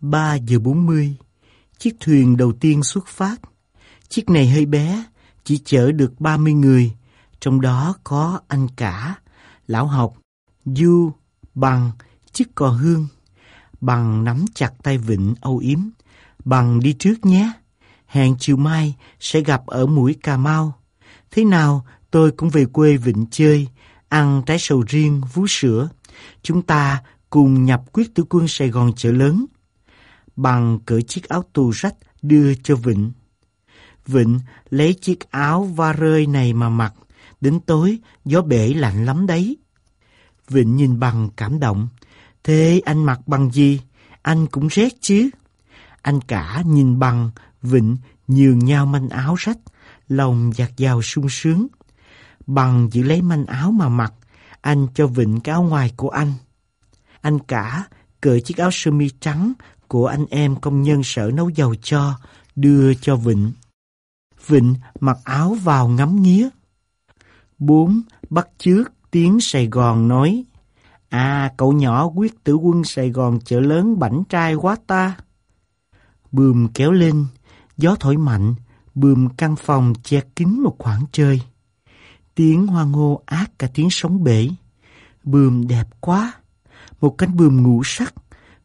3 giờ 40, chiếc thuyền đầu tiên xuất phát. Chiếc này hơi bé, chỉ chở được 30 người, trong đó có anh cả, lão học, Du, Bằng, chiếc cò hương. Bằng nắm chặt tay Vịnh âu yếm. Bằng đi trước nhé. Hẹn chiều mai sẽ gặp ở mũi Cà Mau. Thế nào tôi cũng về quê Vịnh chơi, ăn trái sầu riêng, vú sữa. Chúng ta cùng nhập quyết tử quân Sài Gòn chợ lớn. Bằng cởi chiếc áo tù rách đưa cho Vịnh. Vịnh lấy chiếc áo va rơi này mà mặc. Đến tối, gió bể lạnh lắm đấy. Vịnh nhìn bằng cảm động. Thế anh mặc bằng gì? Anh cũng rét chứ? Anh cả nhìn bằng, Vịnh nhường nhau manh áo rách, lòng giặt giàu sung sướng. Bằng giữ lấy manh áo mà mặc, anh cho Vịnh cái áo ngoài của anh. Anh cả cởi chiếc áo sơ mi trắng của anh em công nhân sở nấu dầu cho, đưa cho Vịnh. Vịnh mặc áo vào ngắm nghía. Bốn bắt chước tiếng Sài Gòn nói À cậu nhỏ quyết tử quân Sài Gòn chợ lớn bảnh trai quá ta. Bườm kéo lên, gió thổi mạnh, bườm căn phòng che kín một khoảng trời. Tiếng hoa ngô ác cả tiếng sóng bể. Bườm đẹp quá, một cánh bườm ngũ sắc,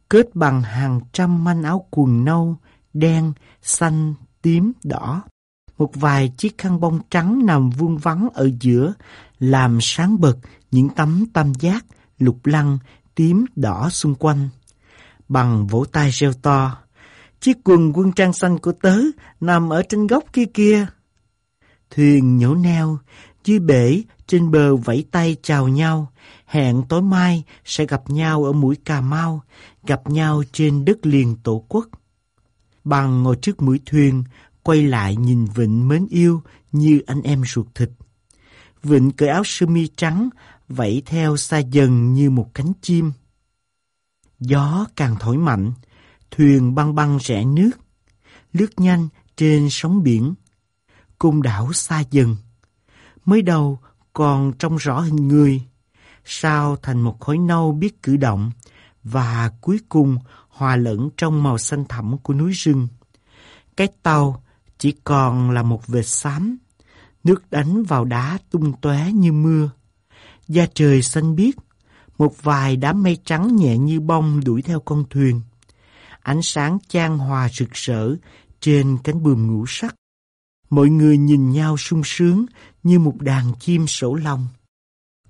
kết bằng hàng trăm manh áo quần nâu, đen, xanh, tím, đỏ. Một vài chiếc khăn bông trắng nằm vuông vắn ở giữa, làm sáng bật những tấm tam giác, lục lăng, tím, đỏ xung quanh. Bằng vỗ tay reo to, chiếc quần quân trang xanh của tớ nằm ở trên góc kia kia. Thuyền nhổ neo, dưới bể, trên bờ vẫy tay chào nhau, hẹn tối mai sẽ gặp nhau ở mũi Cà Mau, gặp nhau trên đất liền tổ quốc. Bằng ngồi trước mũi thuyền, quay lại nhìn Vịnh mến yêu như anh em ruột thịt. Vịnh cởi áo sơ mi trắng, vẫy theo xa dần như một cánh chim. Gió càng thổi mạnh, thuyền băng băng rẽ nước, lướt nhanh trên sóng biển. Cung đảo xa dần. Mới đầu còn trông rõ hình người, sao thành một khối nâu biết cử động, và cuối cùng hòa lẫn trong màu xanh thẳm của núi rừng. Cái tàu chỉ còn là một vệt xám, nước đánh vào đá tung tóe như mưa. Da trời xanh biếc, một vài đám mây trắng nhẹ như bông đuổi theo con thuyền. Ánh sáng chan hòa rực rỡ trên cánh buồm ngũ sắc. Mọi người nhìn nhau sung sướng như một đàn chim sổ lòng.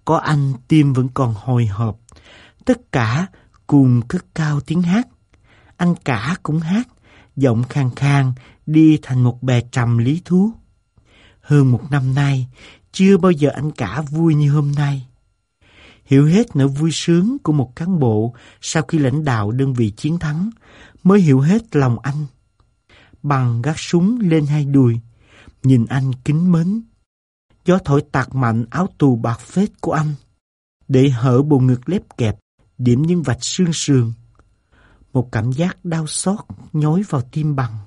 Có anh tim vẫn còn hồi hộp. Tất cả cùng cất cao tiếng hát. Anh cả cũng hát, giọng khang khang đi thành một bè trầm lý thú. Hơn một năm nay, chưa bao giờ anh cả vui như hôm nay. Hiểu hết nỗi vui sướng của một cán bộ sau khi lãnh đạo đơn vị chiến thắng, mới hiểu hết lòng anh. Bằng gác súng lên hai đùi, nhìn anh kính mến. Gió thổi tạc mạnh áo tù bạc phết của anh, để hở bộ ngực lép kẹp, điểm những vạch xương sườn. Một cảm giác đau xót nhói vào tim bằng.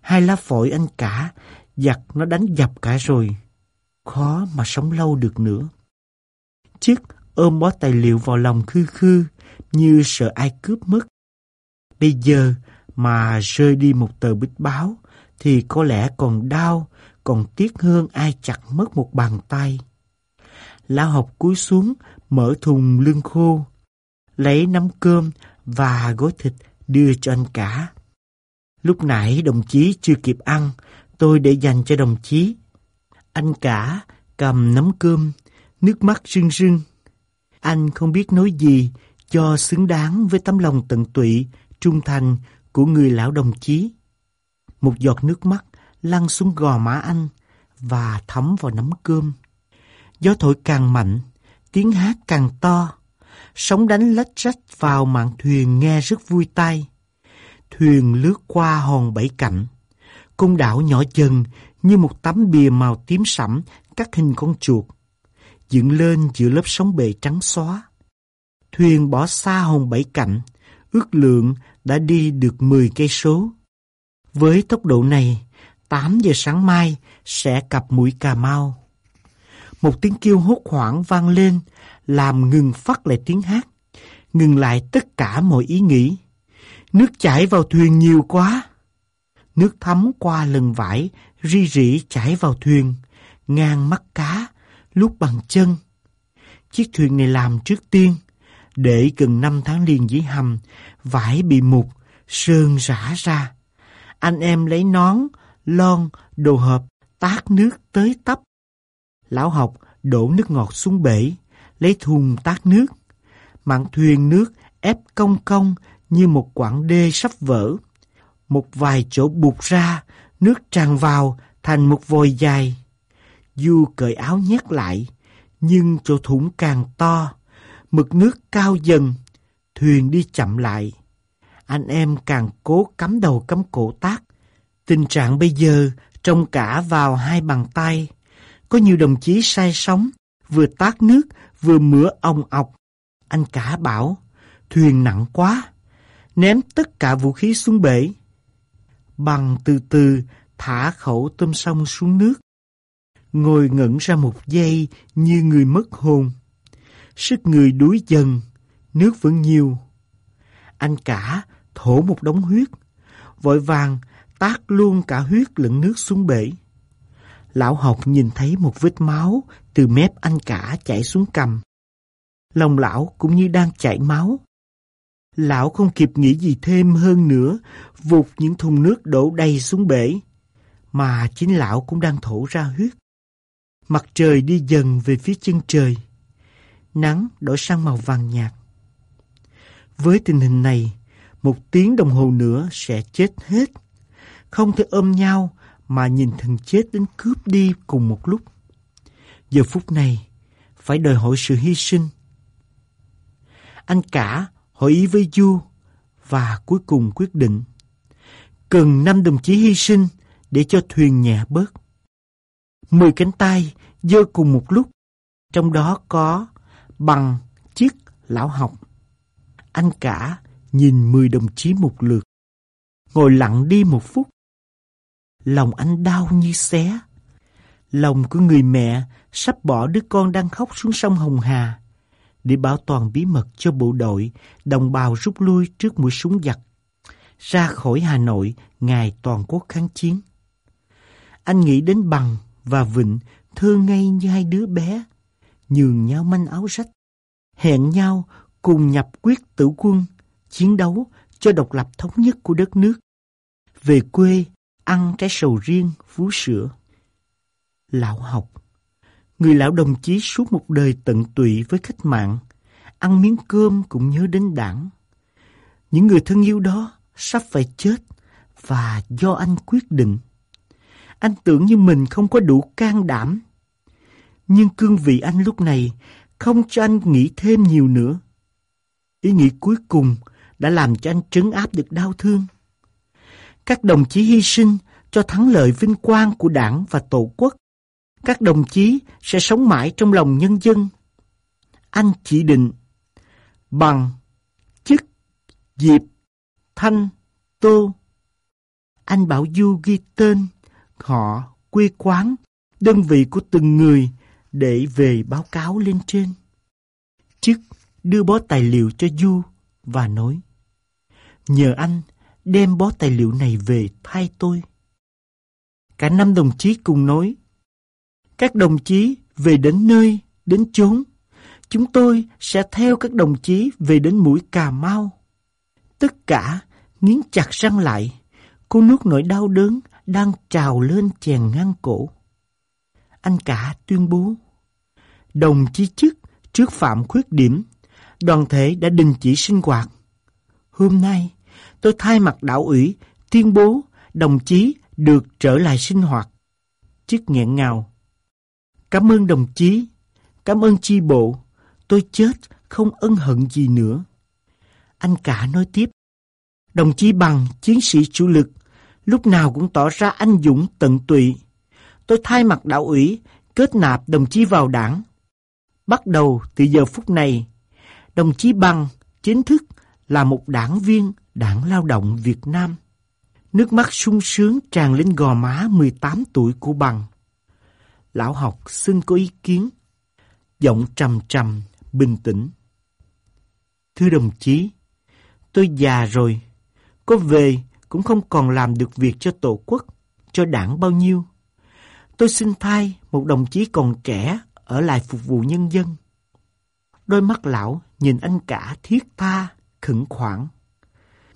Hai lá phổi anh cả, giặt nó đánh dập cả rồi. Khó mà sống lâu được nữa. Chiếc ôm bó tài liệu vào lòng khư khư, như sợ ai cướp mất. Bây giờ mà rơi đi một tờ bích báo, thì có lẽ còn đau, còn tiếc hơn ai chặt mất một bàn tay. Lão học cúi xuống, mở thùng lưng khô, lấy nắm cơm và gói thịt đưa cho anh cả. Lúc nãy đồng chí chưa kịp ăn, tôi để dành cho đồng chí. Anh cả cầm nắm cơm, nước mắt rưng rưng. Anh không biết nói gì cho xứng đáng với tấm lòng tận tụy, trung thành của người lão đồng chí. Một giọt nước mắt lăn xuống gò má anh và thấm vào nắm cơm. Gió thổi càng mạnh, tiếng hát càng to. Sóng đánh lách rách vào mạn thuyền nghe rất vui tai. Thuyền lướt qua hòn bảy cạnh. Cung đảo nhỏ dần như một tấm bìa màu tím sẫm cắt hình con chuột. Dựng lên giữa lớp sóng bề trắng xóa. Thuyền bỏ xa hòn bảy cạnh, ước lượng đã đi được 10 cây số. Với tốc độ này, 8 giờ sáng mai sẽ cập mũi Cà Mau. Một tiếng kêu hốt hoảng vang lên, làm ngừng phát lại tiếng hát, ngừng lại tất cả mọi ý nghĩ. Nước chảy vào thuyền nhiều quá. Nước thấm qua lần vải, ri rỉ chảy vào thuyền, ngang mắt cá, lúc bằng chân. Chiếc thuyền này làm trước tiên, để gần năm tháng liền dưới hầm, vải bị mục, sơn rã ra. Anh em lấy nón, lon, đồ hộp, tát nước tới tấp. Lão học đổ nước ngọt xuống bể, lấy thùng tát nước. Mạn thuyền nước ép cong cong như một quãng đê sắp vỡ. Một vài chỗ bụt ra, nước tràn vào thành một vòi dài. Du cởi áo nhét lại, nhưng chỗ thủng càng to. Mực nước cao dần, thuyền đi chậm lại. Anh em càng cố cắm đầu cắm cổ tác. Tình trạng bây giờ trông cả vào hai bàn tay. Có nhiều đồng chí say sóng, vừa tát nước, vừa mửa ong ọc. Anh cả bảo, thuyền nặng quá, ném tất cả vũ khí xuống bể. Bằng từ từ thả khẩu tôm sông xuống nước. Ngồi ngẩn ra một giây như người mất hồn. Sức người đuối dần, nước vẫn nhiều. Anh cả thổ một đống huyết, vội vàng tát luôn cả huyết lẫn nước xuống bể. Lão học nhìn thấy một vết máu từ mép anh cả chảy xuống cầm. Lòng lão cũng như đang chảy máu. Lão không kịp nghĩ gì thêm hơn nữa, vụt những thùng nước đổ đầy xuống bể, mà chính lão cũng đang thổ ra huyết. Mặt trời đi dần về phía chân trời. Nắng đổi sang màu vàng nhạt. Với tình hình này, một tiếng đồng hồ nữa sẽ chết hết. Không thể ôm nhau mà nhìn thần chết đến cướp đi cùng một lúc. Giờ phút này, phải đòi hỏi sự hy sinh. Anh cả hội ý với Du và cuối cùng quyết định cần năm đồng chí hy sinh để cho thuyền nhẹ bớt. Mười cánh tay giơ cùng một lúc, trong đó có bằng chiếc lão học. Anh cả nhìn mười đồng chí một lượt, ngồi lặng đi một phút. Lòng anh đau như xé. Lòng của người mẹ sắp bỏ đứa con đang khóc xuống sông Hồng Hà để bảo toàn bí mật cho bộ đội, đồng bào rút lui trước mũi súng giặc, ra khỏi Hà Nội ngày toàn quốc kháng chiến. Anh nghĩ đến Bằng và Vịnh thơ ngây như hai đứa bé, nhường nhau manh áo rách, hẹn nhau cùng nhập quyết tử quân, chiến đấu cho độc lập thống nhất của đất nước. Về quê, ăn trái sầu riêng, vú sữa. Lão học Người lão đồng chí suốt một đời tận tụy với cách mạng, ăn miếng cơm cũng nhớ đến đảng. Những người thân yêu đó sắp phải chết và do anh quyết định. Anh tưởng như mình không có đủ can đảm. Nhưng cương vị anh lúc này không cho anh nghĩ thêm nhiều nữa. Ý nghĩ cuối cùng đã làm cho anh trấn áp được đau thương. Các đồng chí hy sinh cho thắng lợi vinh quang của đảng và tổ quốc các đồng chí sẽ sống mãi trong lòng nhân dân. Anh chỉ định bằng chức, diệp, thanh, tô. Anh bảo Du ghi tên, họ, quê quán, đơn vị của từng người để về báo cáo lên trên. Chức đưa bó tài liệu cho Du và nói Nhờ anh đem bó tài liệu này về thay tôi. Cả năm đồng chí cùng nói các đồng chí về đến nơi, đến chốn. Chúng tôi sẽ theo các đồng chí về đến mũi Cà Mau. Tất cả nghiến chặt răng lại, cô nuốt nỗi đau đớn đang trào lên chèn ngang cổ. Anh cả tuyên bố, đồng chí chức trước phạm khuyết điểm, đoàn thể đã đình chỉ sinh hoạt. Hôm nay, tôi thay mặt đạo ủy tuyên bố đồng chí được trở lại sinh hoạt. Chức nghẹn ngào, Cảm ơn đồng chí, cảm ơn chi bộ, tôi chết không ân hận gì nữa. Anh cả nói tiếp, đồng chí bằng chiến sĩ chủ lực, lúc nào cũng tỏ ra anh dũng tận tụy. Tôi thay mặt đạo ủy, kết nạp đồng chí vào đảng. Bắt đầu từ giờ phút này, đồng chí Bằng chính thức là một đảng viên đảng lao động Việt Nam. Nước mắt sung sướng tràn lên gò má 18 tuổi của Bằng. Lão học xin có ý kiến. Giọng trầm trầm, bình tĩnh. Thưa đồng chí, tôi già rồi, Có về cũng không còn làm được việc cho tổ quốc, cho đảng bao nhiêu. Tôi xin thay một đồng chí còn trẻ ở lại phục vụ nhân dân. Đôi mắt lão nhìn anh cả thiết tha, khẩn khoản.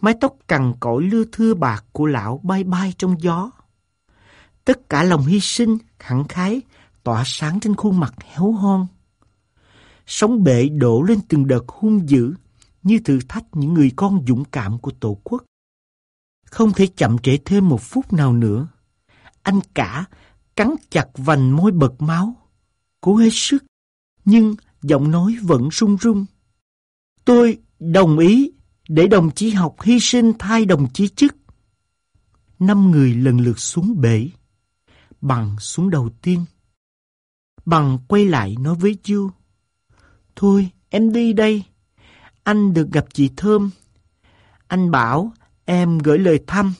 Mái tóc cằn cỗi lưa thưa bạc của lão bay bay trong gió. Tất cả lòng hy sinh, khẳng khái, tỏa sáng trên khuôn mặt héo hon. Sóng bệ đổ lên từng đợt hung dữ, như thử thách những người con dũng cảm của Tổ quốc. Không thể chậm trễ thêm một phút nào nữa. Anh cả cắn chặt vành môi bật máu, cố hết sức, nhưng giọng nói vẫn run run. Tôi đồng ý để đồng chí học hy sinh thay đồng chí chức. Năm người lần lượt xuống bể. Bằng xuống đầu tiên. Bằng quay lại nói với Du. Thôi, em đi đây. Anh được gặp chị Thơm. Anh bảo em gửi lời thăm.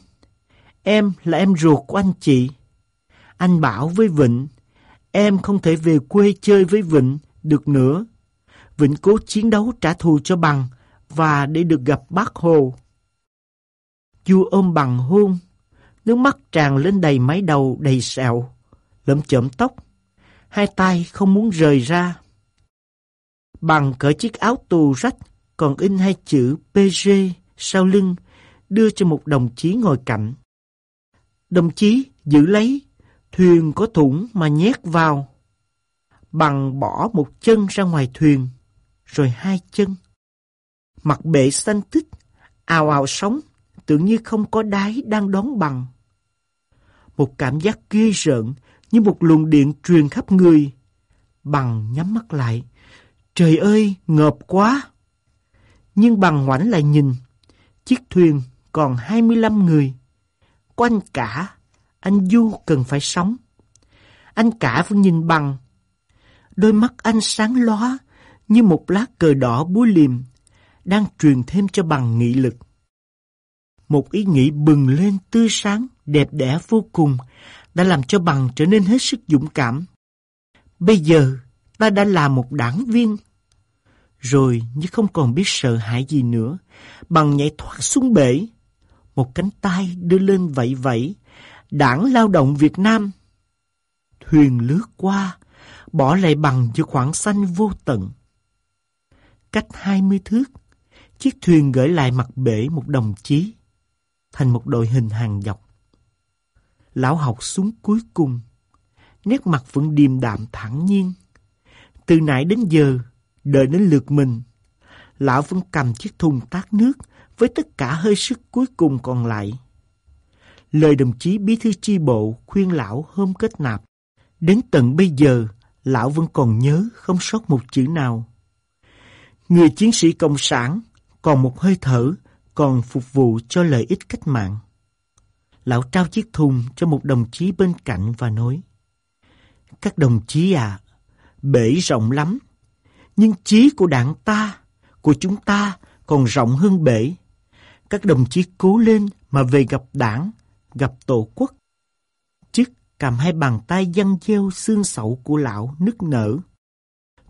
Em là em ruột của anh chị. Anh bảo với Vịnh, em không thể về quê chơi với Vịnh được nữa. Vịnh cố chiến đấu trả thù cho bằng và để được gặp bác Hồ. chu ôm bằng hôn, nước mắt tràn lên đầy mái đầu đầy sẹo, lẫm chởm tóc. Hai tay không muốn rời ra. Bằng cởi chiếc áo tù rách còn in hai chữ PG sau lưng đưa cho một đồng chí ngồi cạnh. Đồng chí giữ lấy, thuyền có thủng mà nhét vào. Bằng bỏ một chân ra ngoài thuyền, rồi hai chân. Mặt bể xanh tích, ào ào sóng, tưởng như không có đáy đang đón bằng. Một cảm giác ghê rợn như một luồng điện truyền khắp người. Bằng nhắm mắt lại. Trời ơi, ngợp quá! Nhưng bằng ngoảnh lại nhìn, chiếc thuyền còn 25 người. Quanh cả, anh Du cần phải sống. Anh cả vẫn nhìn bằng. Đôi mắt anh sáng lóa như một lá cờ đỏ búa liềm, đang truyền thêm cho bằng nghị lực. Một ý nghĩ bừng lên tươi sáng, đẹp đẽ vô cùng, đã làm cho bằng trở nên hết sức dũng cảm. Bây giờ, ta đã là một đảng viên. Rồi, như không còn biết sợ hãi gì nữa, bằng nhảy thoát xuống bể. Một cánh tay đưa lên vẫy vẫy, đảng lao động Việt Nam. Thuyền lướt qua, bỏ lại bằng giữa khoảng xanh vô tận. Cách hai mươi thước, chiếc thuyền gửi lại mặt bể một đồng chí, thành một đội hình hàng dọc. Lão học xuống cuối cùng, nét mặt vẫn điềm đạm thẳng nhiên. Từ nãy đến giờ, đợi đến lượt mình, lão vẫn cầm chiếc thùng tát nước với tất cả hơi sức cuối cùng còn lại. Lời đồng chí bí thư chi bộ khuyên lão hôm kết nạp. Đến tận bây giờ, lão vẫn còn nhớ không sót một chữ nào. Người chiến sĩ Cộng sản còn một hơi thở, còn phục vụ cho lợi ích cách mạng. Lão trao chiếc thùng cho một đồng chí bên cạnh và nói Các đồng chí à, bể rộng lắm, nhưng chí của đảng ta, của chúng ta còn rộng hơn bể. Các đồng chí cố lên mà về gặp đảng, gặp tổ quốc. Chức cầm hai bàn tay dăng gieo xương sậu của lão nức nở.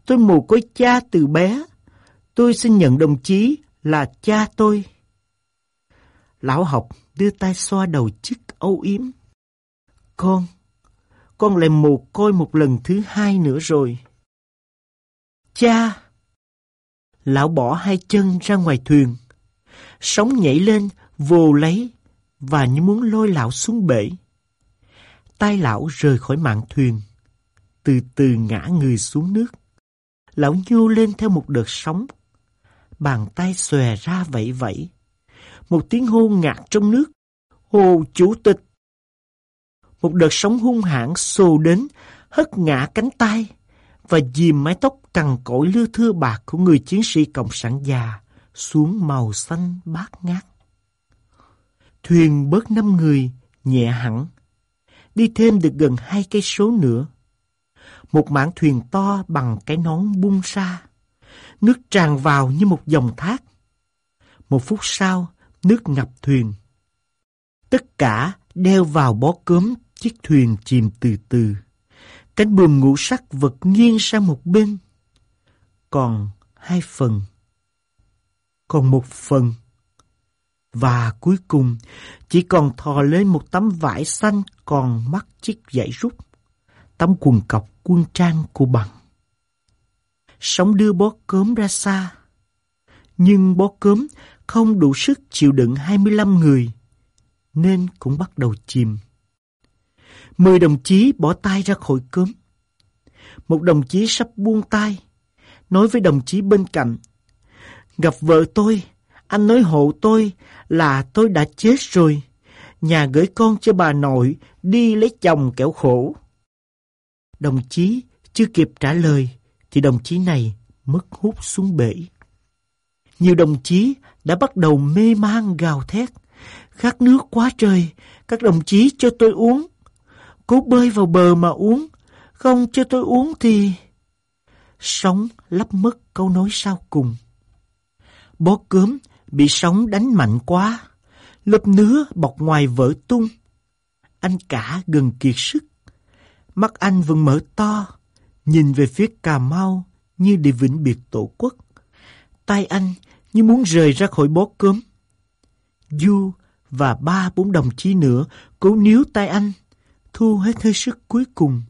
Tôi mù côi cha từ bé. Tôi xin nhận đồng chí là cha tôi. Lão học đưa tay xoa đầu chức âu yếm. Con, con lại mù côi một lần thứ hai nữa rồi. Cha! Lão bỏ hai chân ra ngoài thuyền. Sóng nhảy lên, vồ lấy, và như muốn lôi lão xuống bể. Tay lão rời khỏi mạng thuyền, từ từ ngã người xuống nước. Lão nhô lên theo một đợt sóng. Bàn tay xòe ra vẫy vẫy. Một tiếng hô ngạt trong nước. Hồ Chủ tịch! Một đợt sóng hung hãn xô đến, hất ngã cánh tay và dìm mái tóc cằn cỗi lưa thưa bạc của người chiến sĩ Cộng sản già xuống màu xanh bát ngát. Thuyền bớt năm người, nhẹ hẳn. Đi thêm được gần hai cây số nữa. Một mảng thuyền to bằng cái nón bung ra. Nước tràn vào như một dòng thác. Một phút sau, nước ngập thuyền. Tất cả đeo vào bó cớm chiếc thuyền chìm từ từ. Cánh buồm ngũ sắc vật nghiêng sang một bên. Còn hai phần. Còn một phần. Và cuối cùng, chỉ còn thò lên một tấm vải xanh còn mắc chiếc dãy rút. Tấm quần cọc quân trang của bằng. Sóng đưa bó cớm ra xa. Nhưng bó cớm không đủ sức chịu đựng 25 người, nên cũng bắt đầu chìm. Mười đồng chí bỏ tay ra khỏi cớm. Một đồng chí sắp buông tay, nói với đồng chí bên cạnh. Gặp vợ tôi, anh nói hộ tôi là tôi đã chết rồi. Nhà gửi con cho bà nội đi lấy chồng kẻo khổ. Đồng chí chưa kịp trả lời thì đồng chí này mất hút xuống bể. Nhiều đồng chí đã bắt đầu mê man gào thét. Khát nước quá trời, các đồng chí cho tôi uống. Cố bơi vào bờ mà uống, không cho tôi uống thì... Sóng lấp mất câu nói sau cùng. Bó cớm bị sóng đánh mạnh quá, lớp nứa bọc ngoài vỡ tung. Anh cả gần kiệt sức. Mắt anh vẫn mở to, nhìn về phía Cà Mau như để vĩnh biệt tổ quốc. Tay anh như muốn rời ra khỏi bó cớm. Du và ba bốn đồng chí nữa cố níu tay anh, thu hết hơi sức cuối cùng.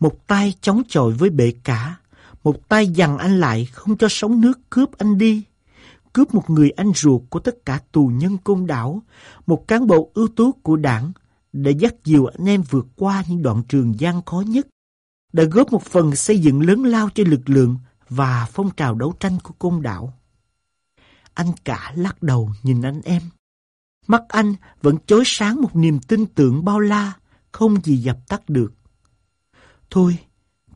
Một tay chống chọi với bể cả, một tay dằn anh lại không cho sóng nước cướp anh đi. Cướp một người anh ruột của tất cả tù nhân côn đảo, một cán bộ ưu tú của đảng, để dắt dìu anh em vượt qua những đoạn trường gian khó nhất, đã góp một phần xây dựng lớn lao cho lực lượng và phong trào đấu tranh của côn đảo. Anh cả lắc đầu nhìn anh em. Mắt anh vẫn chối sáng một niềm tin tưởng bao la, không gì dập tắt được. Thôi,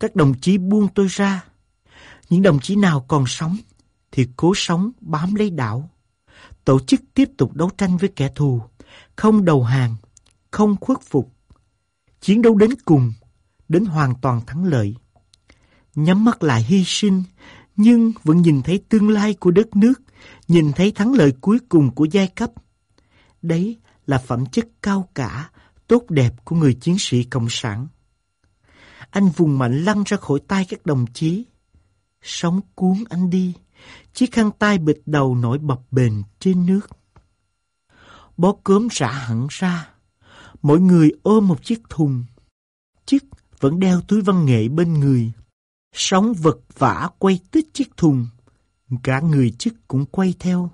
các đồng chí buông tôi ra. Những đồng chí nào còn sống thì cố sống bám lấy đảo. Tổ chức tiếp tục đấu tranh với kẻ thù, không đầu hàng, không khuất phục. Chiến đấu đến cùng, đến hoàn toàn thắng lợi. Nhắm mắt lại hy sinh, nhưng vẫn nhìn thấy tương lai của đất nước, nhìn thấy thắng lợi cuối cùng của giai cấp. Đấy là phẩm chất cao cả, tốt đẹp của người chiến sĩ Cộng sản. Anh vùng mạnh lăn ra khỏi tay các đồng chí. Sóng cuốn anh đi, chiếc khăn tay bịt đầu nổi bập bềnh trên nước. Bó cớm rã hẳn ra, mỗi người ôm một chiếc thùng. Chiếc vẫn đeo túi văn nghệ bên người. Sóng vật vả quay tít chiếc thùng. Cả người chức cũng quay theo.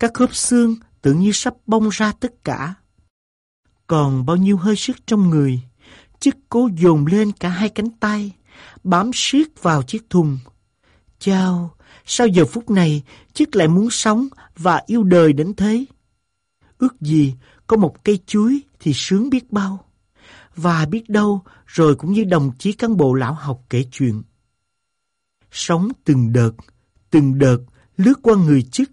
Các khớp xương tưởng như sắp bong ra tất cả. Còn bao nhiêu hơi sức trong người, chức cố dồn lên cả hai cánh tay, bám siết vào chiếc thùng. Chao, sao giờ phút này chức lại muốn sống và yêu đời đến thế? Ước gì có một cây chuối thì sướng biết bao. Và biết đâu rồi cũng như đồng chí cán bộ lão học kể chuyện. Sống từng đợt, từng đợt lướt qua người chức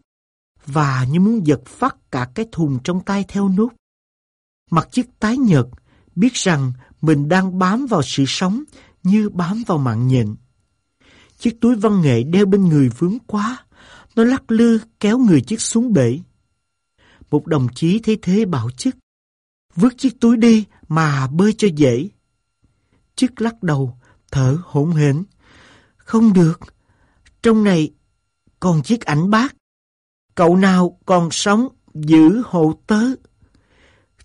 và như muốn giật phát cả cái thùng trong tay theo nút. Mặt chức tái nhợt, biết rằng mình đang bám vào sự sống như bám vào mạng nhện. Chiếc túi văn nghệ đeo bên người vướng quá, nó lắc lư kéo người chiếc xuống bể. Một đồng chí thấy thế bảo chức, vứt chiếc túi đi mà bơi cho dễ. Chức lắc đầu, thở hổn hển. Không được, trong này còn chiếc ảnh bác. Cậu nào còn sống giữ hộ tớ.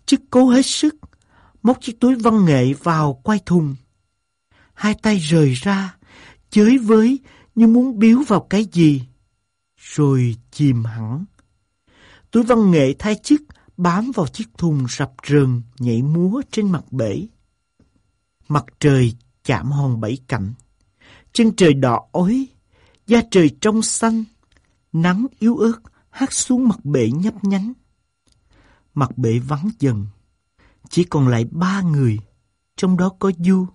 Chức cố hết sức, móc chiếc túi văn nghệ vào quay thùng. Hai tay rời ra, chới với như muốn biếu vào cái gì. Rồi chìm hẳn. Túi văn nghệ thay chức bám vào chiếc thùng sập rờn nhảy múa trên mặt bể. Mặt trời chạm hòn bảy cạnh. Chân trời đỏ ối, da trời trong xanh, nắng yếu ớt hát xuống mặt bể nhấp nhánh. Mặt bể vắng dần, chỉ còn lại ba người, trong đó có Du.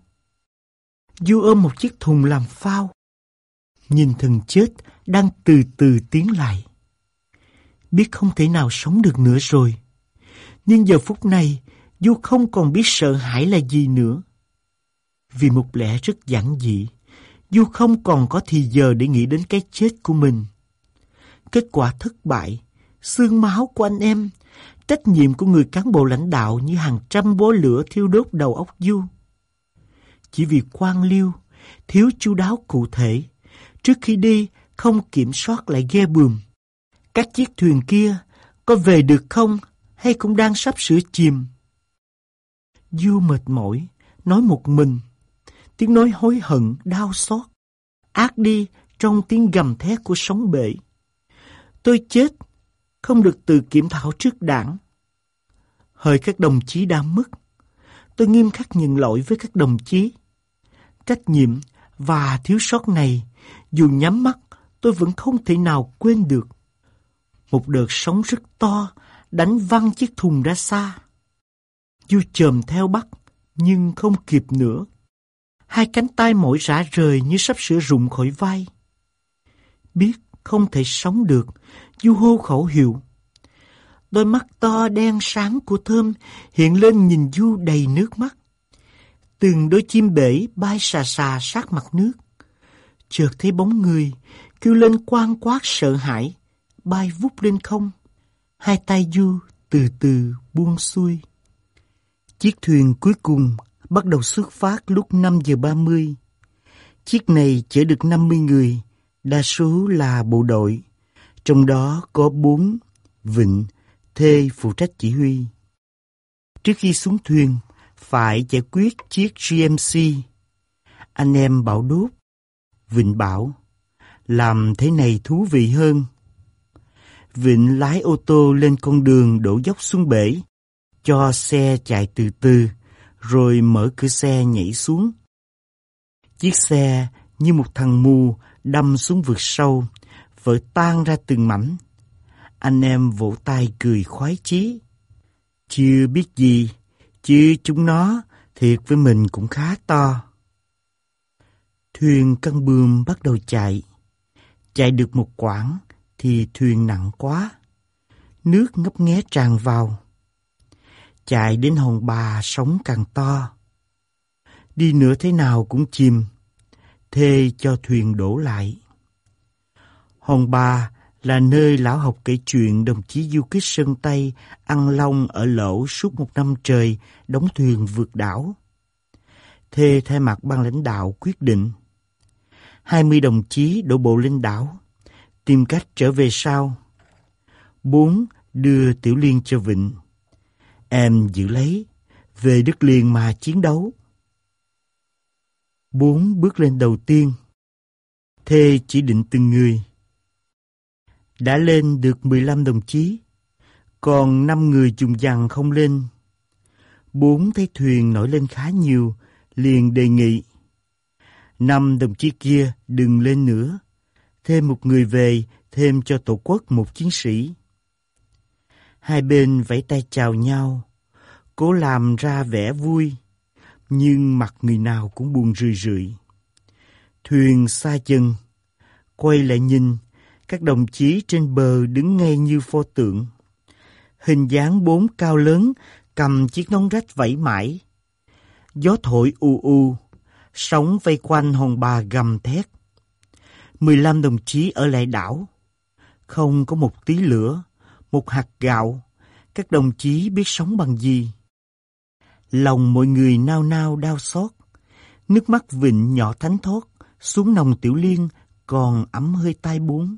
Du ôm một chiếc thùng làm phao, nhìn thần chết đang từ từ tiến lại. Biết không thể nào sống được nữa rồi. Nhưng giờ phút này, Du không còn biết sợ hãi là gì nữa. Vì một lẽ rất giản dị, Du không còn có thì giờ để nghĩ đến cái chết của mình. Kết quả thất bại, xương máu của anh em, trách nhiệm của người cán bộ lãnh đạo như hàng trăm bó lửa thiêu đốt đầu óc Du. Chỉ vì quan liêu, thiếu chu đáo cụ thể, trước khi đi không kiểm soát lại ghe bùm. Các chiếc thuyền kia có về được không hay cũng đang sắp sửa chìm? Du mệt mỏi, nói một mình. Tiếng nói hối hận, đau xót. Ác đi trong tiếng gầm thét của sóng bể. Tôi chết, không được tự kiểm thảo trước đảng. Hời các đồng chí đã mất, tôi nghiêm khắc nhận lỗi với các đồng chí. Trách nhiệm và thiếu sót này, dù nhắm mắt, tôi vẫn không thể nào quên được. Một đợt sóng rất to, đánh văng chiếc thùng ra xa. Du chồm theo bắt, nhưng không kịp nữa. Hai cánh tay mỏi rã rời như sắp sửa rụng khỏi vai. Biết không thể sống được, Du hô khẩu hiệu. Đôi mắt to đen sáng của Thơm hiện lên nhìn Du đầy nước mắt. Từng đôi chim bể bay xà xà sát mặt nước. Chợt thấy bóng người, kêu lên quang quát sợ hãi, bay vút lên không. Hai tay Du từ từ buông xuôi. Chiếc thuyền cuối cùng bắt đầu xuất phát lúc 5 giờ 30. Chiếc này chở được 50 người, đa số là bộ đội. Trong đó có bốn Vịnh, Thê phụ trách chỉ huy. Trước khi xuống thuyền, phải giải quyết chiếc GMC. Anh em bảo đốt. Vịnh bảo, làm thế này thú vị hơn. Vịnh lái ô tô lên con đường đổ dốc xuống bể, cho xe chạy từ từ, rồi mở cửa xe nhảy xuống. Chiếc xe như một thằng mù đâm xuống vực sâu, vỡ tan ra từng mảnh. Anh em vỗ tay cười khoái chí. Chưa biết gì, chứ chúng nó thiệt với mình cũng khá to. Thuyền căng bươm bắt đầu chạy. Chạy được một quãng thì thuyền nặng quá. Nước ngấp nghé tràn vào. Chạy đến hòn bà sóng càng to. Đi nữa thế nào cũng chìm. Thê cho thuyền đổ lại. Hòn bà là nơi lão học kể chuyện đồng chí du kích Sơn Tây ăn long ở lỗ suốt một năm trời đóng thuyền vượt đảo. Thê thay mặt ban lãnh đạo quyết định. 20 đồng chí đổ bộ lên đảo, tìm cách trở về sau. Bốn đưa Tiểu Liên cho Vịnh. Em giữ lấy, về đất liền mà chiến đấu. Bốn bước lên đầu tiên. Thê chỉ định từng người đã lên được 15 đồng chí, còn 5 người trùng dằn không lên. Bốn thấy thuyền nổi lên khá nhiều, liền đề nghị. Năm đồng chí kia đừng lên nữa, thêm một người về, thêm cho tổ quốc một chiến sĩ. Hai bên vẫy tay chào nhau, cố làm ra vẻ vui, nhưng mặt người nào cũng buồn rười rượi. Thuyền xa chân, quay lại nhìn, các đồng chí trên bờ đứng ngay như pho tượng. Hình dáng bốn cao lớn, cầm chiếc nón rách vẫy mãi. Gió thổi u u, sóng vây quanh hòn bà gầm thét. 15 đồng chí ở lại đảo. Không có một tí lửa, một hạt gạo. Các đồng chí biết sống bằng gì? Lòng mọi người nao nao đau xót. Nước mắt vịnh nhỏ thánh thót xuống nòng tiểu liên còn ấm hơi tai bún.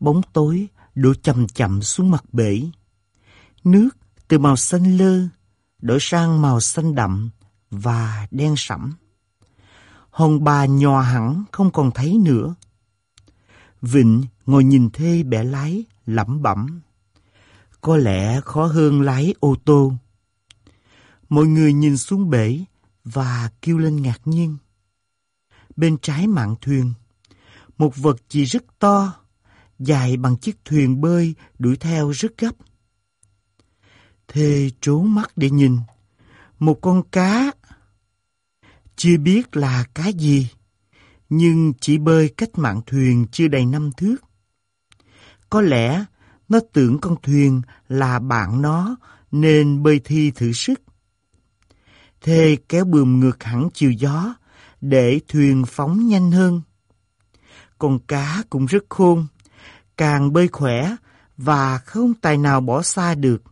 Bóng tối đổ chậm chậm xuống mặt bể. Nước từ màu xanh lơ đổi sang màu xanh đậm và đen sẫm. Hòn bà nhòa hẳn không còn thấy nữa. Vịnh ngồi nhìn thê bẻ lái, lẩm bẩm. Có lẽ khó hơn lái ô tô. Mọi người nhìn xuống bể và kêu lên ngạc nhiên. Bên trái mạn thuyền, một vật gì rất to, dài bằng chiếc thuyền bơi đuổi theo rất gấp. Thê trốn mắt để nhìn, một con cá. Chưa biết là cá gì, nhưng chỉ bơi cách mạng thuyền chưa đầy năm thước. Có lẽ nó tưởng con thuyền là bạn nó nên bơi thi thử sức. Thê kéo bườm ngược hẳn chiều gió để thuyền phóng nhanh hơn. Con cá cũng rất khôn, càng bơi khỏe và không tài nào bỏ xa được.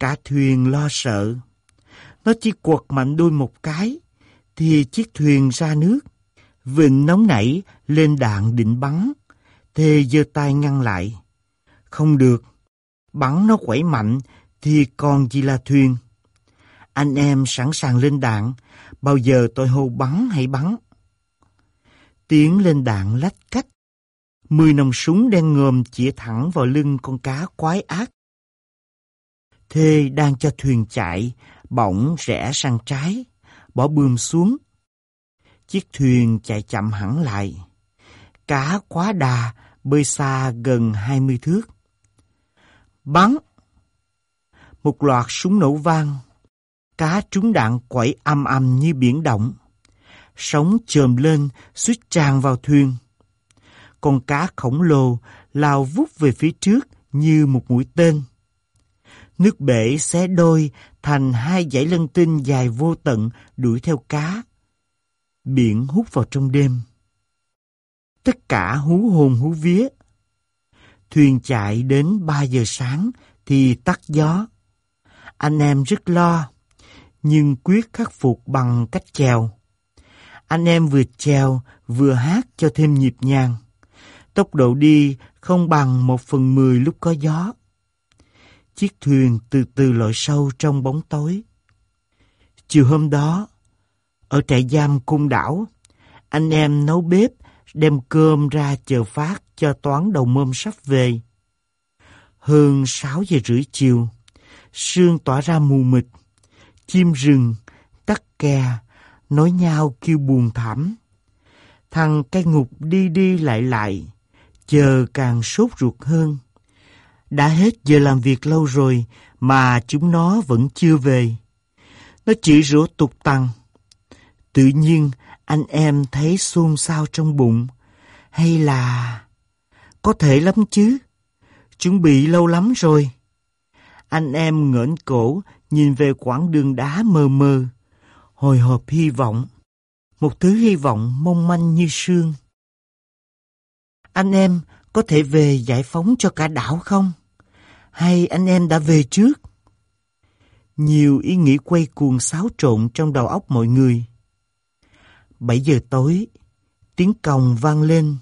Cả thuyền lo sợ. Nó chỉ quật mạnh đuôi một cái, thì chiếc thuyền ra nước. Vịnh nóng nảy lên đạn định bắn, thê giơ tay ngăn lại. Không được. Bắn nó quẩy mạnh thì còn gì là thuyền. Anh em sẵn sàng lên đạn. Bao giờ tôi hô bắn hãy bắn. tiếng lên đạn lách cách. Mười nòng súng đen ngòm chĩa thẳng vào lưng con cá quái ác. Thê đang cho thuyền chạy, bỗng rẽ sang trái, bỏ bươm xuống. Chiếc thuyền chạy chậm hẳn lại. Cá quá đà, bơi xa gần hai mươi thước. Bắn! Một loạt súng nổ vang. Cá trúng đạn quẩy âm âm như biển động. Sóng chồm lên, suýt tràn vào thuyền. Con cá khổng lồ lao vút về phía trước như một mũi tên. Nước bể xé đôi thành hai dải lân tinh dài vô tận đuổi theo cá. Biển hút vào trong đêm. Tất cả hú hồn hú vía. Thuyền chạy đến 3 giờ sáng thì tắt gió. Anh em rất lo, nhưng quyết khắc phục bằng cách chèo. Anh em vừa chèo vừa hát cho thêm nhịp nhàng. Tốc độ đi không bằng một phần mười lúc có gió. Chiếc thuyền từ từ lội sâu trong bóng tối. Chiều hôm đó, ở trại giam cung đảo, anh em nấu bếp, đem cơm ra chờ phát cho toán đầu mâm sắp về. Hơn sáu giờ rưỡi chiều, sương tỏa ra mù mịt, chim rừng, tắc kè, nói nhau kêu buồn thảm. Thằng cây ngục đi đi lại lại, chờ càng sốt ruột hơn. Đã hết giờ làm việc lâu rồi mà chúng nó vẫn chưa về. Nó chỉ rủa tục tăng. Tự nhiên, anh em thấy xôn xao trong bụng. Hay là... Có thể lắm chứ. Chuẩn bị lâu lắm rồi. Anh em ngẩng cổ, nhìn về quãng đường đá mờ mờ. Hồi hộp hy vọng. Một thứ hy vọng mong manh như sương. Anh em có thể về giải phóng cho cả đảo không? Hay anh em đã về trước? Nhiều ý nghĩ quay cuồng xáo trộn trong đầu óc mọi người. Bảy giờ tối, tiếng còng vang lên,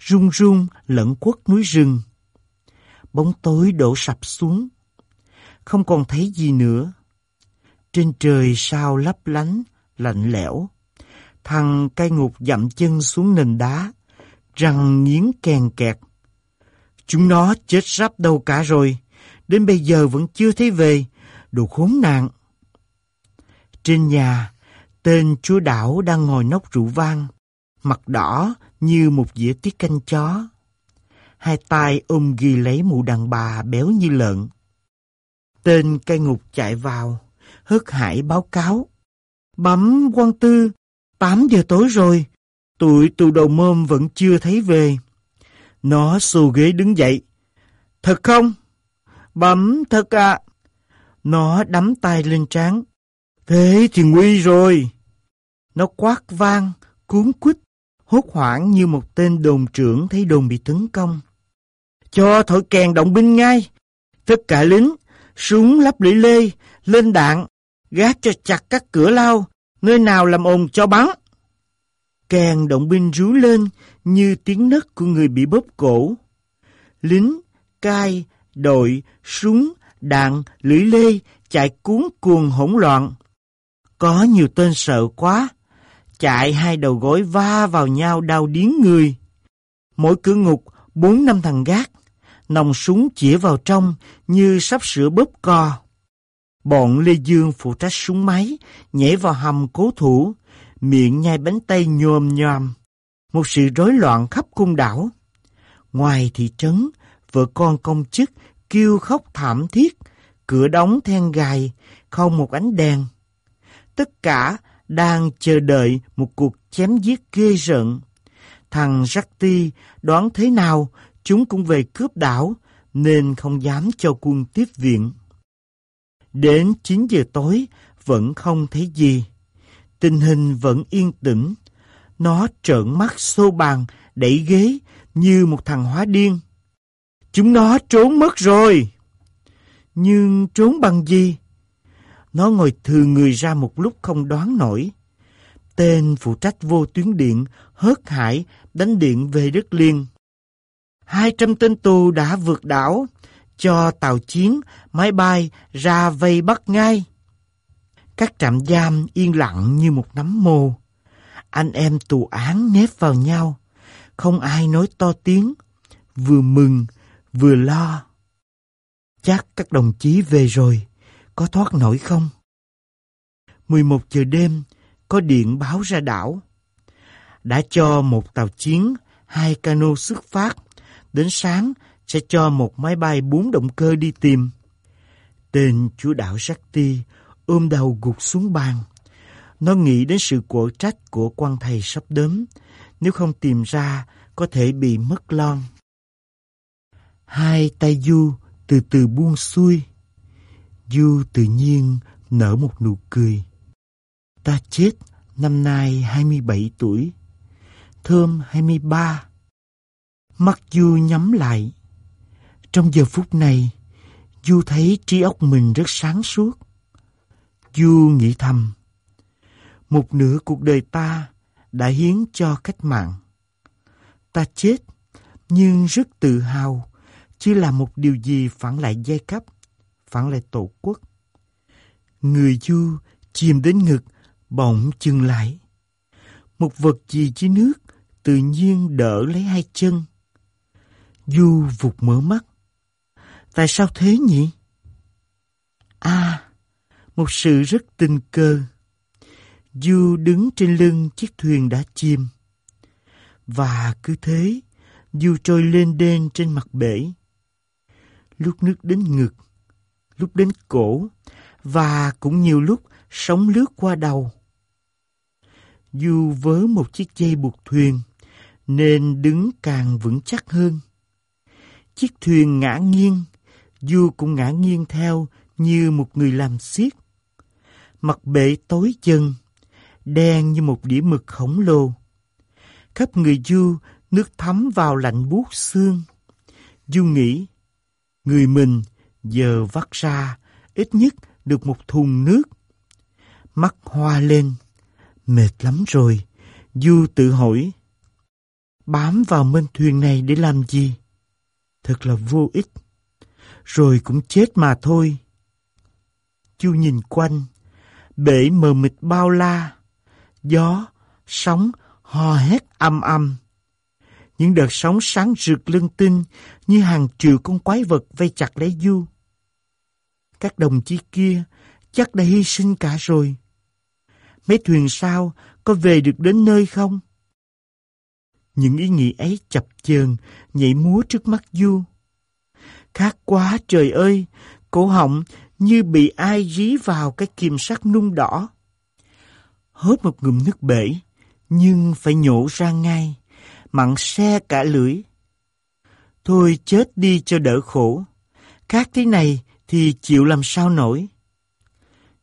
rung rung lẫn quất núi rừng. Bóng tối đổ sập xuống, không còn thấy gì nữa. Trên trời sao lấp lánh, lạnh lẽo. Thằng cai ngục dậm chân xuống nền đá, răng nghiến kèn kẹt. Chúng nó chết sắp đâu cả rồi đến bây giờ vẫn chưa thấy về, đồ khốn nạn. Trên nhà, tên chúa đảo đang ngồi nốc rượu vang, mặt đỏ như một dĩa tiết canh chó. Hai tay ôm ghi lấy mụ đàn bà béo như lợn. Tên cai ngục chạy vào, hớt hải báo cáo. Bấm quan tư, 8 giờ tối rồi, tụi tù đầu mơm vẫn chưa thấy về. Nó xô ghế đứng dậy. Thật không? Bấm thật ạ. Nó đắm tay lên trán. Thế thì nguy rồi. Nó quát vang, cuốn quýt, hốt hoảng như một tên đồn trưởng thấy đồn bị tấn công. Cho thổi kèn động binh ngay. Tất cả lính, súng lắp lưỡi lê, lên đạn, gác cho chặt các cửa lao, nơi nào làm ồn cho bắn. Kèn động binh rú lên như tiếng nấc của người bị bóp cổ. Lính, cai, đội, súng, đạn, lưỡi lê chạy cuốn cuồng hỗn loạn. Có nhiều tên sợ quá, chạy hai đầu gối va vào nhau đau điếng người. Mỗi cửa ngục bốn năm thằng gác, nòng súng chĩa vào trong như sắp sửa bóp co. Bọn Lê Dương phụ trách súng máy, nhảy vào hầm cố thủ, miệng nhai bánh tay nhòm nhòm. Một sự rối loạn khắp cung đảo. Ngoài thị trấn, vợ con công chức kêu khóc thảm thiết, cửa đóng then gài, không một ánh đèn. Tất cả đang chờ đợi một cuộc chém giết ghê rợn. Thằng Jacky đoán thế nào chúng cũng về cướp đảo nên không dám cho quân tiếp viện. Đến 9 giờ tối vẫn không thấy gì. Tình hình vẫn yên tĩnh. Nó trợn mắt xô bàn, đẩy ghế như một thằng hóa điên. Chúng nó trốn mất rồi. Nhưng trốn bằng gì? Nó ngồi thừa người ra một lúc không đoán nổi. Tên phụ trách vô tuyến điện hớt hải đánh điện về đất liền. Hai trăm tên tù đã vượt đảo, cho tàu chiến, máy bay ra vây bắt ngay. Các trạm giam yên lặng như một nắm mồ. Anh em tù án nép vào nhau, không ai nói to tiếng, vừa mừng vừa lo. Chắc các đồng chí về rồi, có thoát nổi không? 11 giờ đêm, có điện báo ra đảo. Đã cho một tàu chiến, hai cano xuất phát. Đến sáng sẽ cho một máy bay bốn động cơ đi tìm. Tên chúa đảo Shakti ôm đầu gục xuống bàn. Nó nghĩ đến sự quở trách của quan thầy sắp đến. Nếu không tìm ra, có thể bị mất lon. Hai tay Du từ từ buông xuôi. Du tự nhiên nở một nụ cười. Ta chết năm nay 27 tuổi. Thơm 23. Mắt Du nhắm lại. Trong giờ phút này, Du thấy trí óc mình rất sáng suốt. Du nghĩ thầm. Một nửa cuộc đời ta đã hiến cho cách mạng. Ta chết, nhưng rất tự hào, chỉ là một điều gì phản lại giai cấp, phản lại tổ quốc. Người Du chìm đến ngực, bỗng chừng lại. Một vật gì dưới nước tự nhiên đỡ lấy hai chân. Du vụt mở mắt. Tại sao thế nhỉ? À, một sự rất tình cờ. Du đứng trên lưng chiếc thuyền đã chìm. Và cứ thế, Du trôi lên đên trên mặt bể. Lúc nước đến ngực, lúc đến cổ, và cũng nhiều lúc sóng lướt qua đầu. Du vớ một chiếc dây buộc thuyền, nên đứng càng vững chắc hơn. Chiếc thuyền ngã nghiêng, Du cũng ngã nghiêng theo như một người làm xiết. Mặt bể tối chân, đen như một đĩa mực khổng lồ. Khắp người Du nước thấm vào lạnh buốt xương. Du nghĩ, người mình giờ vắt ra ít nhất được một thùng nước. Mắt hoa lên, mệt lắm rồi. Du tự hỏi, bám vào mên thuyền này để làm gì? Thật là vô ích. Rồi cũng chết mà thôi. Chu nhìn quanh, bể mờ mịt bao la, gió, sóng hò hét âm âm. Những đợt sóng sáng rực lưng tinh như hàng triệu con quái vật vây chặt lấy Du. Các đồng chí kia chắc đã hy sinh cả rồi. Mấy thuyền sao có về được đến nơi không? Những ý nghĩ ấy chập chờn nhảy múa trước mắt Du. Khát quá trời ơi, cổ họng như bị ai dí vào cái kìm sắt nung đỏ. Hớp một ngụm nước bể, nhưng phải nhổ ra ngay, mặn xe cả lưỡi. Thôi chết đi cho đỡ khổ, khác thế này thì chịu làm sao nổi.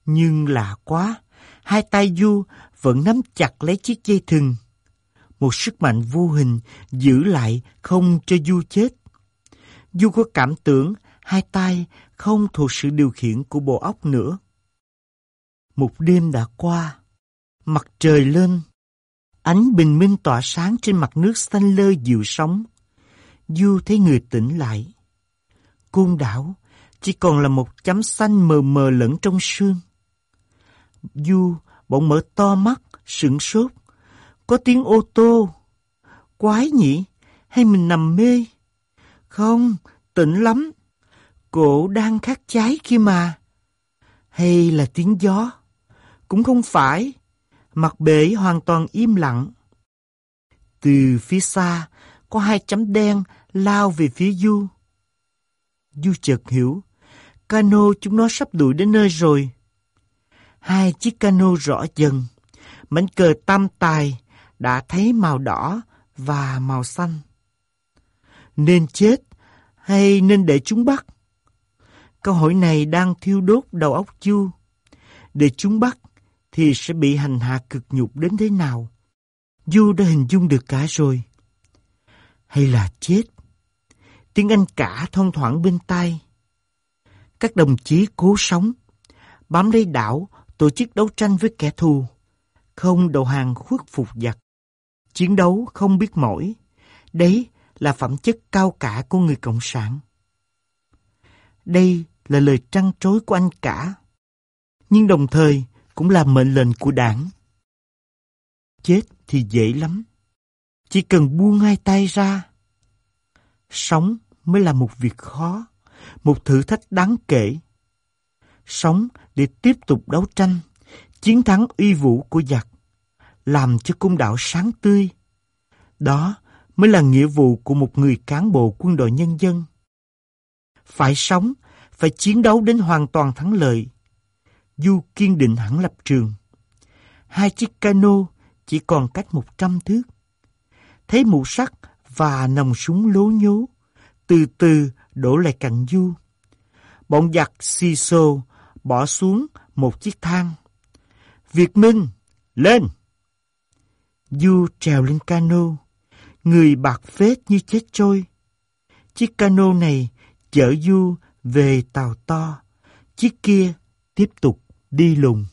Nhưng lạ quá, hai tay Du vẫn nắm chặt lấy chiếc dây thừng. Một sức mạnh vô hình giữ lại không cho Du chết. Du có cảm tưởng hai tay không thuộc sự điều khiển của bộ óc nữa. Một đêm đã qua, mặt trời lên, ánh bình minh tỏa sáng trên mặt nước xanh lơ dịu sóng. Du thấy người tỉnh lại. Côn đảo chỉ còn là một chấm xanh mờ mờ lẫn trong sương. Du bỗng mở to mắt, sững sốt. Có tiếng ô tô. Quái nhỉ? Hay mình nằm mê? Không, tỉnh lắm. Cổ đang khát cháy kia mà. Hay là tiếng gió? Cũng không phải. Mặt bể hoàn toàn im lặng. Từ phía xa, có hai chấm đen lao về phía Du. Du chợt hiểu, cano chúng nó sắp đuổi đến nơi rồi. Hai chiếc cano rõ dần, mảnh cờ tam tài đã thấy màu đỏ và màu xanh. Nên chết hay nên để chúng bắt? Câu hỏi này đang thiêu đốt đầu óc du. Để chúng bắt thì sẽ bị hành hạ cực nhục đến thế nào? Du đã hình dung được cả rồi. Hay là chết? Tiếng Anh cả thong thoảng bên tai. Các đồng chí cố sống, bám lấy đảo, tổ chức đấu tranh với kẻ thù, không đầu hàng khuất phục giặc. Chiến đấu không biết mỏi. Đấy là phẩm chất cao cả của người Cộng sản. Đây là lời trăn trối của anh cả, nhưng đồng thời cũng là mệnh lệnh của đảng. Chết thì dễ lắm, chỉ cần buông hai tay ra. Sống mới là một việc khó, một thử thách đáng kể. Sống để tiếp tục đấu tranh, chiến thắng uy vũ của giặc, làm cho cung đảo sáng tươi. Đó mới là nghĩa vụ của một người cán bộ quân đội nhân dân. Phải sống, phải chiến đấu đến hoàn toàn thắng lợi. Du kiên định hẳn lập trường. Hai chiếc cano chỉ còn cách một trăm thước. Thấy mũ sắt và nòng súng lố nhố, từ từ đổ lại cạnh Du. Bọn giặc xì xô bỏ xuống một chiếc thang. Việt Minh, lên! Du trèo lên cano, người bạc phết như chết trôi. Chiếc cano này chở Du về tàu to, chiếc kia tiếp tục đi lùng.